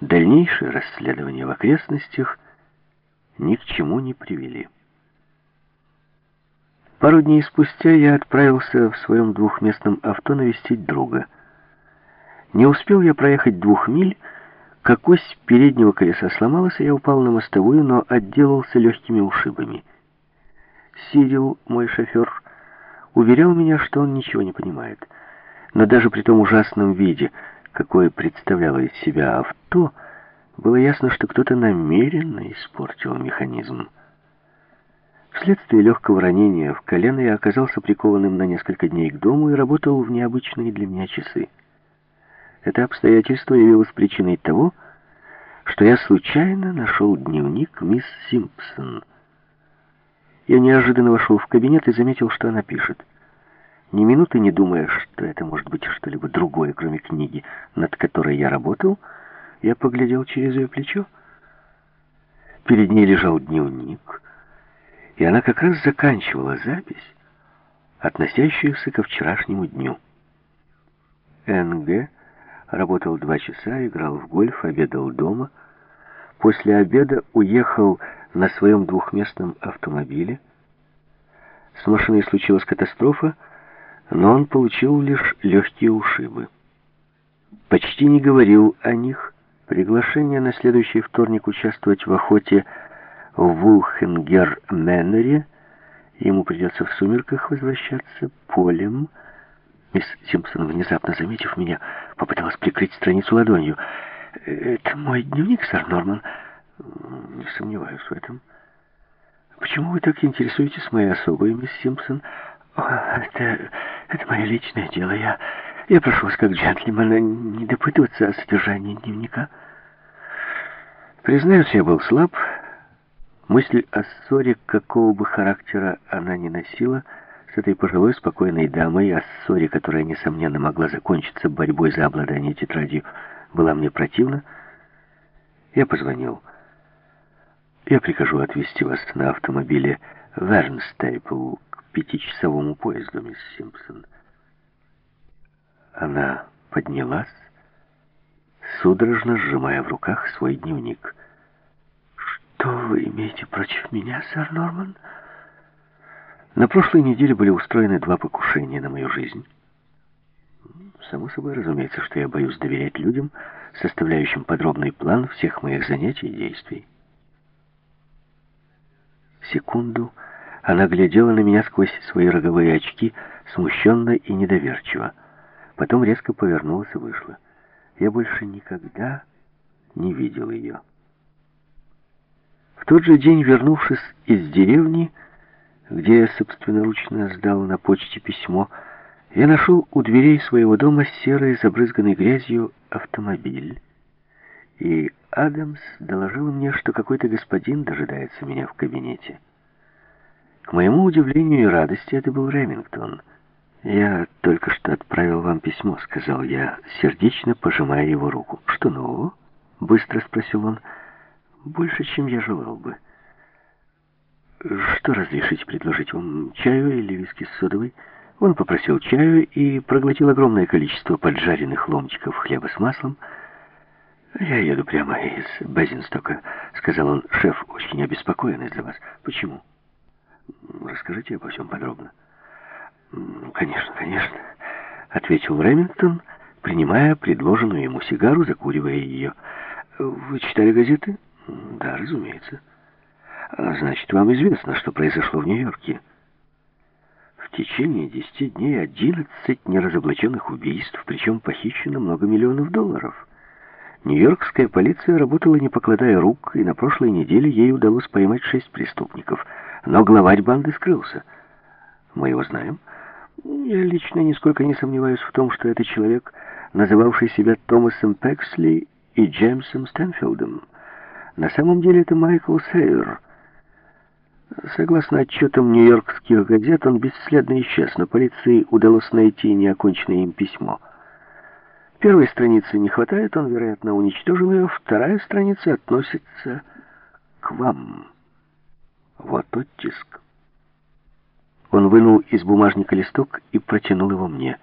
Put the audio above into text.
Дальнейшее расследование в окрестностях ни к чему не привели. Пару дней спустя я отправился в своем двухместном авто навестить друга. Не успел я проехать двух миль, как ось переднего колеса сломалась, и я упал на мостовую, но отделался легкими ушибами. Сирил, мой шофер, уверял меня, что он ничего не понимает. Но даже при том ужасном виде, какое представляло из себя авто, было ясно, что кто-то намеренно испортил механизм. Вследствие легкого ранения в колено я оказался прикованным на несколько дней к дому и работал в необычные для меня часы. Это обстоятельство явилось причиной того, что я случайно нашел дневник мисс Симпсон. Я неожиданно вошел в кабинет и заметил, что она пишет. Ни минуты не думая, что это может быть что-либо другое, кроме книги, над которой я работал, я поглядел через ее плечо. Перед ней лежал дневник, и она как раз заканчивала запись, относящуюся ко вчерашнему дню. НГ Работал два часа, играл в гольф, обедал дома. После обеда уехал на своем двухместном автомобиле. С машиной случилась катастрофа, но он получил лишь легкие ушибы. Почти не говорил о них. Приглашение на следующий вторник участвовать в охоте в Вулхенгер-Мэннере, ему придется в сумерках возвращаться полем, Мисс Симпсон, внезапно заметив меня, попыталась прикрыть страницу ладонью. «Это мой дневник, сэр Норман?» «Не сомневаюсь в этом». «Почему вы так интересуетесь моей особой, мисс Симпсон?» Это, это мое личное дело. Я, я прошу вас, как джентльмена, не допытываться о содержании дневника». Признаюсь, я был слаб. Мысль о ссоре, какого бы характера она ни носила, — с этой пожилой спокойной дамой о ссоре, которая, несомненно, могла закончиться борьбой за обладание тетрадью, была мне противна, я позвонил. Я прикажу отвезти вас на автомобиле в Эрнстейпл к пятичасовому поезду, мисс Симпсон. Она поднялась, судорожно сжимая в руках свой дневник. «Что вы имеете против меня, сэр Норман?» На прошлой неделе были устроены два покушения на мою жизнь. Само собой разумеется, что я боюсь доверять людям, составляющим подробный план всех моих занятий и действий. Секунду она глядела на меня сквозь свои роговые очки, смущенно и недоверчиво. Потом резко повернулась и вышла. Я больше никогда не видел ее. В тот же день, вернувшись из деревни, где я собственноручно сдал на почте письмо, я нашел у дверей своего дома серый, забрызганный грязью автомобиль. И Адамс доложил мне, что какой-то господин дожидается меня в кабинете. К моему удивлению и радости это был Ремингтон. «Я только что отправил вам письмо», — сказал я, сердечно пожимая его руку. «Что нового?» — быстро спросил он. «Больше, чем я желал бы». «Что разрешите предложить вам, чаю или виски с содовой?» Он попросил чаю и проглотил огромное количество поджаренных ломтиков хлеба с маслом. «Я еду прямо из Базинстока», — сказал он. «Шеф очень обеспокоен из-за вас. Почему?» «Расскажите обо всем подробно». «Конечно, конечно», — ответил Ремингтон, принимая предложенную ему сигару, закуривая ее. «Вы читали газеты?» «Да, разумеется». А значит, вам известно, что произошло в Нью-Йорке. В течение десяти дней одиннадцать неразоблаченных убийств, причем похищено много миллионов долларов. Нью-Йоркская полиция работала не покладая рук, и на прошлой неделе ей удалось поймать шесть преступников. Но главарь банды скрылся. Мы его знаем. Я лично нисколько не сомневаюсь в том, что это человек, называвший себя Томасом Пексли и Джеймсом Стэнфилдом. На самом деле это Майкл Сейер — Согласно отчетам нью-йоркских газет, он бесследно исчез, но полиции удалось найти неоконченное им письмо. Первой страницы не хватает, он, вероятно, уничтожил ее. Вторая страница относится к вам. Вот оттиск. Он вынул из бумажника листок и протянул его мне.